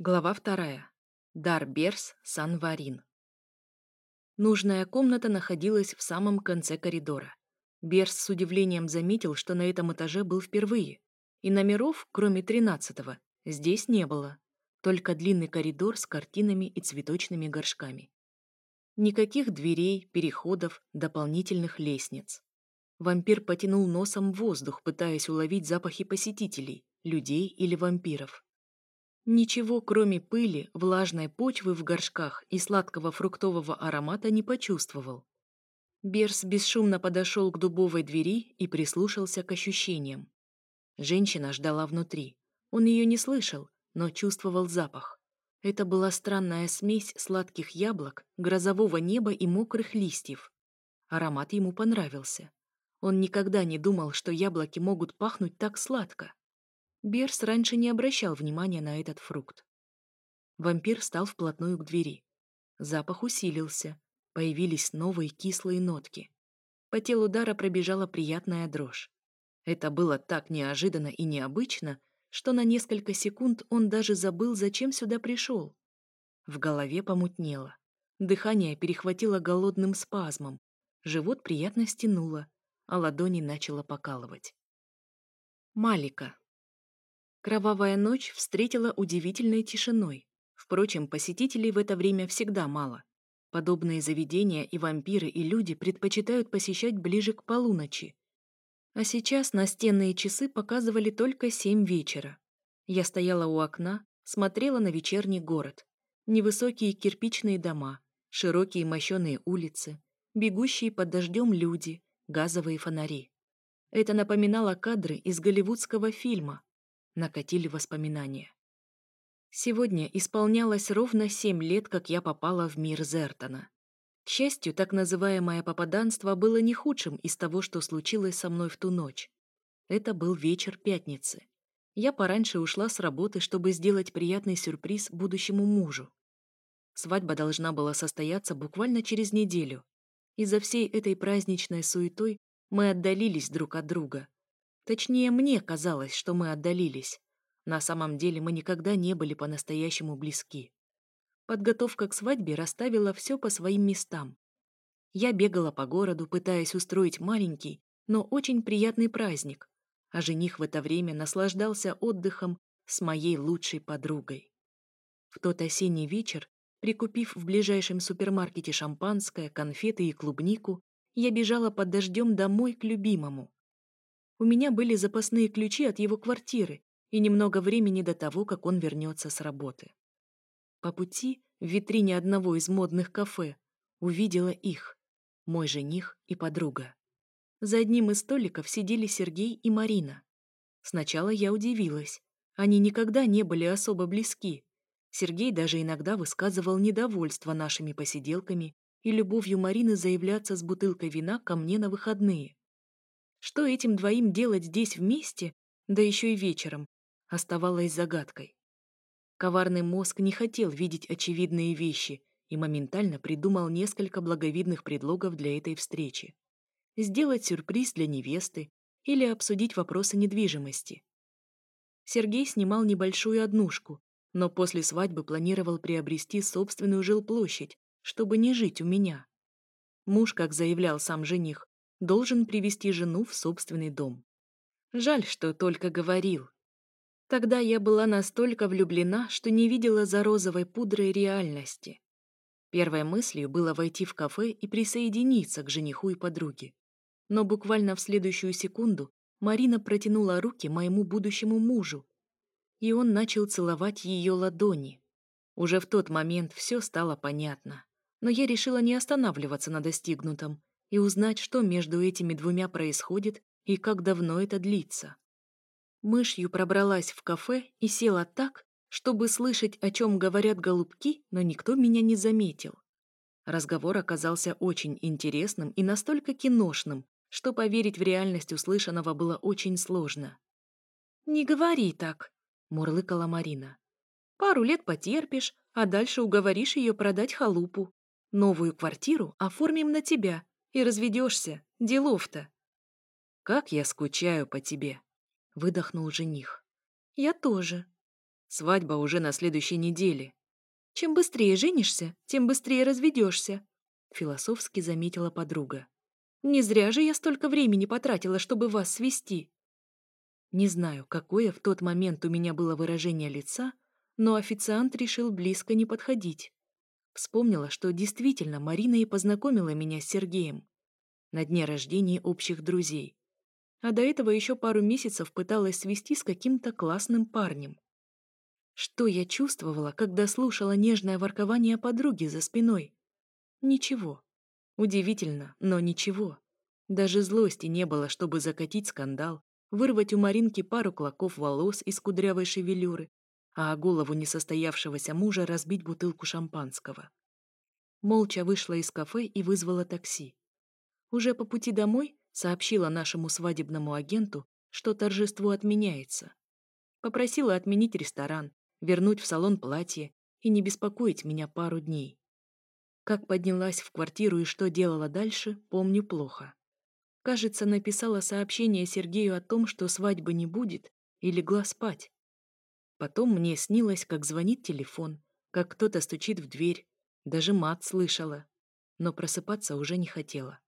Глава вторая. Дар Берс, Сан-Варин. Нужная комната находилась в самом конце коридора. Берс с удивлением заметил, что на этом этаже был впервые, и номеров, кроме тринадцатого, здесь не было, только длинный коридор с картинами и цветочными горшками. Никаких дверей, переходов, дополнительных лестниц. Вампир потянул носом воздух, пытаясь уловить запахи посетителей, людей или вампиров. Ничего, кроме пыли, влажной почвы в горшках и сладкого фруктового аромата не почувствовал. Берс бесшумно подошел к дубовой двери и прислушался к ощущениям. Женщина ждала внутри. Он ее не слышал, но чувствовал запах. Это была странная смесь сладких яблок, грозового неба и мокрых листьев. Аромат ему понравился. Он никогда не думал, что яблоки могут пахнуть так сладко. Берс раньше не обращал внимания на этот фрукт. Вампир стал вплотную к двери. Запах усилился, появились новые кислые нотки. По телу Дара пробежала приятная дрожь. Это было так неожиданно и необычно, что на несколько секунд он даже забыл, зачем сюда пришел. В голове помутнело. Дыхание перехватило голодным спазмом. Живот приятно стянуло, а ладони начало покалывать. Малика. Кровавая ночь встретила удивительной тишиной. Впрочем, посетителей в это время всегда мало. Подобные заведения и вампиры, и люди предпочитают посещать ближе к полуночи. А сейчас настенные часы показывали только семь вечера. Я стояла у окна, смотрела на вечерний город. Невысокие кирпичные дома, широкие мощеные улицы, бегущие под дождем люди, газовые фонари. Это напоминало кадры из голливудского фильма, накатили воспоминания. Сегодня исполнялось ровно семь лет, как я попала в мир Зертона. К счастью, так называемое попаданство было не худшим из того, что случилось со мной в ту ночь. Это был вечер пятницы. Я пораньше ушла с работы, чтобы сделать приятный сюрприз будущему мужу. Свадьба должна была состояться буквально через неделю. Из-за всей этой праздничной суетой мы отдалились друг от друга, Точнее, мне казалось, что мы отдалились. На самом деле мы никогда не были по-настоящему близки. Подготовка к свадьбе расставила все по своим местам. Я бегала по городу, пытаясь устроить маленький, но очень приятный праздник, а жених в это время наслаждался отдыхом с моей лучшей подругой. В тот осенний вечер, прикупив в ближайшем супермаркете шампанское, конфеты и клубнику, я бежала под дождем домой к любимому. У меня были запасные ключи от его квартиры и немного времени до того, как он вернется с работы. По пути в витрине одного из модных кафе увидела их, мой жених и подруга. За одним из столиков сидели Сергей и Марина. Сначала я удивилась. Они никогда не были особо близки. Сергей даже иногда высказывал недовольство нашими посиделками и любовью Марины заявляться с бутылкой вина ко мне на выходные. Что этим двоим делать здесь вместе, да еще и вечером, оставалось загадкой. Коварный мозг не хотел видеть очевидные вещи и моментально придумал несколько благовидных предлогов для этой встречи. Сделать сюрприз для невесты или обсудить вопросы недвижимости. Сергей снимал небольшую однушку, но после свадьбы планировал приобрести собственную жилплощадь, чтобы не жить у меня. Муж, как заявлял сам жених, должен привести жену в собственный дом. Жаль, что только говорил. Тогда я была настолько влюблена, что не видела за розовой пудрой реальности. Первой мыслью было войти в кафе и присоединиться к жениху и подруге. Но буквально в следующую секунду Марина протянула руки моему будущему мужу, и он начал целовать ее ладони. Уже в тот момент все стало понятно. Но я решила не останавливаться на достигнутом и узнать, что между этими двумя происходит и как давно это длится. Мышью пробралась в кафе и села так, чтобы слышать, о чем говорят голубки, но никто меня не заметил. Разговор оказался очень интересным и настолько киношным, что поверить в реальность услышанного было очень сложно. «Не говори так», — мурлыкала Марина. «Пару лет потерпишь, а дальше уговоришь ее продать халупу. Новую квартиру оформим на тебя, и разведешься. Делов-то. Как я скучаю по тебе, выдохнул жених. Я тоже. Свадьба уже на следующей неделе. Чем быстрее женишься, тем быстрее разведешься, философски заметила подруга. Не зря же я столько времени потратила, чтобы вас свести. Не знаю, какое в тот момент у меня было выражение лица, но официант решил близко не подходить. Вспомнила, что действительно Марина и познакомила меня с Сергеем на дне рождения общих друзей. А до этого еще пару месяцев пыталась свести с каким-то классным парнем. Что я чувствовала, когда слушала нежное воркование подруги за спиной? Ничего. Удивительно, но ничего. Даже злости не было, чтобы закатить скандал, вырвать у Маринки пару клоков волос из кудрявой шевелюры, а о голову несостоявшегося мужа разбить бутылку шампанского. Молча вышла из кафе и вызвала такси. Уже по пути домой сообщила нашему свадебному агенту, что торжество отменяется. Попросила отменить ресторан, вернуть в салон платье и не беспокоить меня пару дней. Как поднялась в квартиру и что делала дальше, помню плохо. Кажется, написала сообщение Сергею о том, что свадьбы не будет, и легла спать. Потом мне снилось, как звонит телефон, как кто-то стучит в дверь, даже мат слышала, но просыпаться уже не хотела.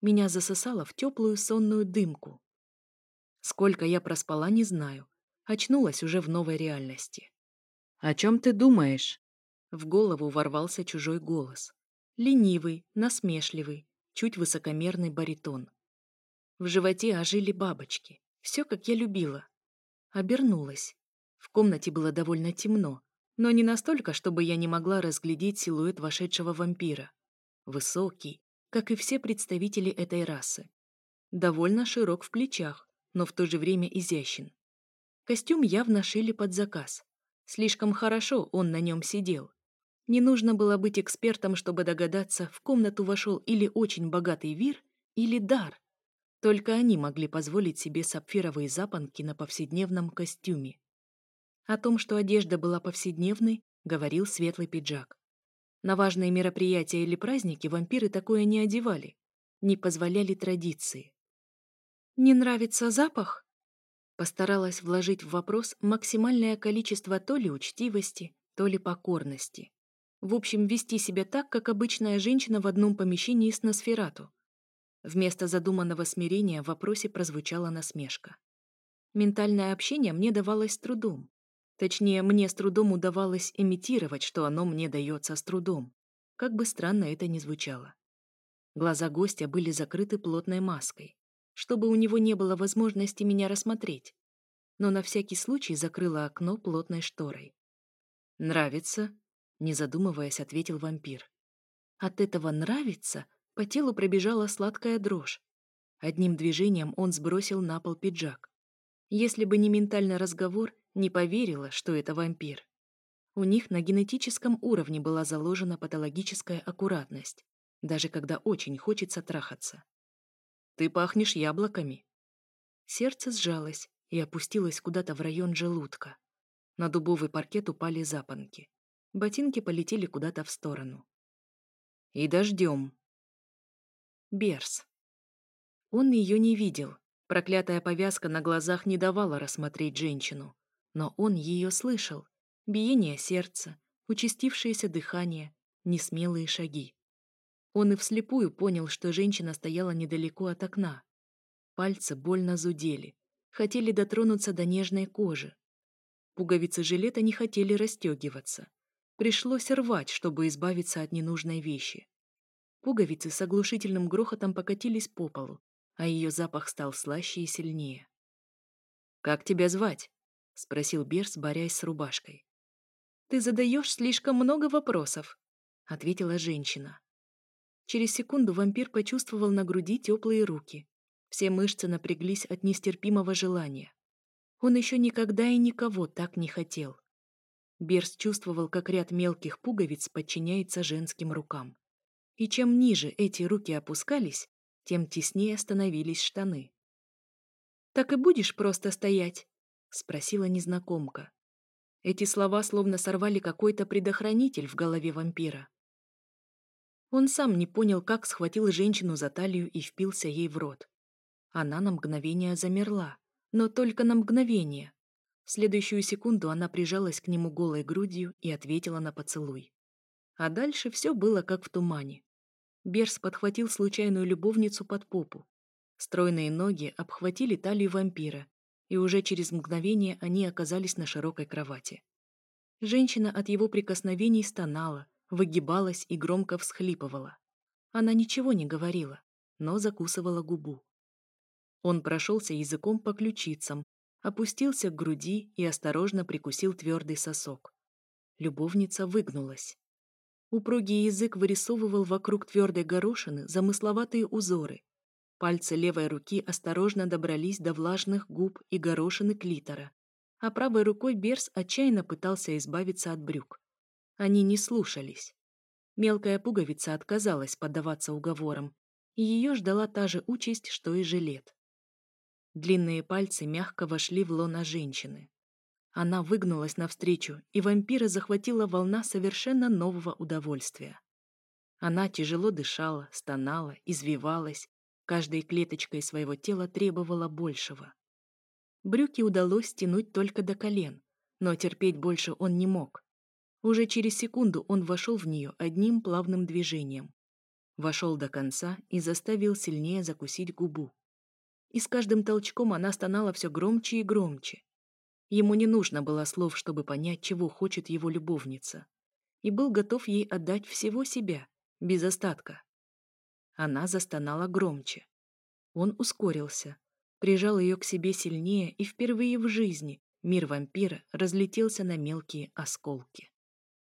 Меня засосало в теплую сонную дымку. Сколько я проспала, не знаю. Очнулась уже в новой реальности. «О чем ты думаешь?» В голову ворвался чужой голос. Ленивый, насмешливый, чуть высокомерный баритон. В животе ожили бабочки. Все, как я любила. Обернулась. В комнате было довольно темно, но не настолько, чтобы я не могла разглядеть силуэт вошедшего вампира. Высокий, как и все представители этой расы. Довольно широк в плечах, но в то же время изящен. Костюм явно шили под заказ. Слишком хорошо он на нем сидел. Не нужно было быть экспертом, чтобы догадаться, в комнату вошел или очень богатый вир, или дар. Только они могли позволить себе сапфировые запонки на повседневном костюме. О том, что одежда была повседневной, говорил светлый пиджак. На важные мероприятия или праздники вампиры такое не одевали, не позволяли традиции. «Не нравится запах?» Постаралась вложить в вопрос максимальное количество то ли учтивости, то ли покорности. В общем, вести себя так, как обычная женщина в одном помещении с Носферату. Вместо задуманного смирения в вопросе прозвучала насмешка. Ментальное общение мне давалось трудом. Точнее, мне с трудом удавалось имитировать, что оно мне дается с трудом. Как бы странно это ни звучало. Глаза гостя были закрыты плотной маской, чтобы у него не было возможности меня рассмотреть. Но на всякий случай закрыла окно плотной шторой. «Нравится?» Не задумываясь, ответил вампир. От этого «нравится» по телу пробежала сладкая дрожь. Одним движением он сбросил на пол пиджак. Если бы не ментальный разговор, не поверила, что это вампир. У них на генетическом уровне была заложена патологическая аккуратность, даже когда очень хочется трахаться. «Ты пахнешь яблоками». Сердце сжалось и опустилось куда-то в район желудка. На дубовый паркет упали запонки. Ботинки полетели куда-то в сторону. И дождем. Берс. Он ее не видел. Проклятая повязка на глазах не давала рассмотреть женщину. Но он ее слышал. Биение сердца, участившееся дыхание, несмелые шаги. Он и вслепую понял, что женщина стояла недалеко от окна. Пальцы больно зудели, хотели дотронуться до нежной кожи. Пуговицы жилета не хотели расстегиваться. Пришлось рвать, чтобы избавиться от ненужной вещи. Пуговицы с оглушительным грохотом покатились по полу, а ее запах стал слаще и сильнее. «Как тебя звать?» — спросил Берс, борясь с рубашкой. «Ты задаешь слишком много вопросов», — ответила женщина. Через секунду вампир почувствовал на груди теплые руки. Все мышцы напряглись от нестерпимого желания. Он еще никогда и никого так не хотел. Берс чувствовал, как ряд мелких пуговиц подчиняется женским рукам. И чем ниже эти руки опускались, тем теснее становились штаны. «Так и будешь просто стоять?» — спросила незнакомка. Эти слова словно сорвали какой-то предохранитель в голове вампира. Он сам не понял, как схватил женщину за талию и впился ей в рот. Она на мгновение замерла, но только на мгновение. В следующую секунду она прижалась к нему голой грудью и ответила на поцелуй. А дальше все было как в тумане. Берс подхватил случайную любовницу под попу. Стройные ноги обхватили талию вампира, и уже через мгновение они оказались на широкой кровати. Женщина от его прикосновений стонала, выгибалась и громко всхлипывала. Она ничего не говорила, но закусывала губу. Он прошелся языком по ключицам, опустился к груди и осторожно прикусил твердый сосок. Любовница выгнулась. Упругий язык вырисовывал вокруг твердой горошины замысловатые узоры. Пальцы левой руки осторожно добрались до влажных губ и горошины клитора, а правой рукой Берс отчаянно пытался избавиться от брюк. Они не слушались. Мелкая пуговица отказалась поддаваться уговорам, и ее ждала та же участь, что и жилет. Длинные пальцы мягко вошли в лона женщины. Она выгнулась навстречу, и вампира захватила волна совершенно нового удовольствия. Она тяжело дышала, стонала, извивалась, каждой клеточкой своего тела требовала большего. Брюки удалось стянуть только до колен, но терпеть больше он не мог. Уже через секунду он вошел в нее одним плавным движением. Вошел до конца и заставил сильнее закусить губу. И с каждым толчком она стонала все громче и громче. Ему не нужно было слов, чтобы понять, чего хочет его любовница. И был готов ей отдать всего себя, без остатка. Она застонала громче. Он ускорился, прижал ее к себе сильнее, и впервые в жизни мир вампира разлетелся на мелкие осколки.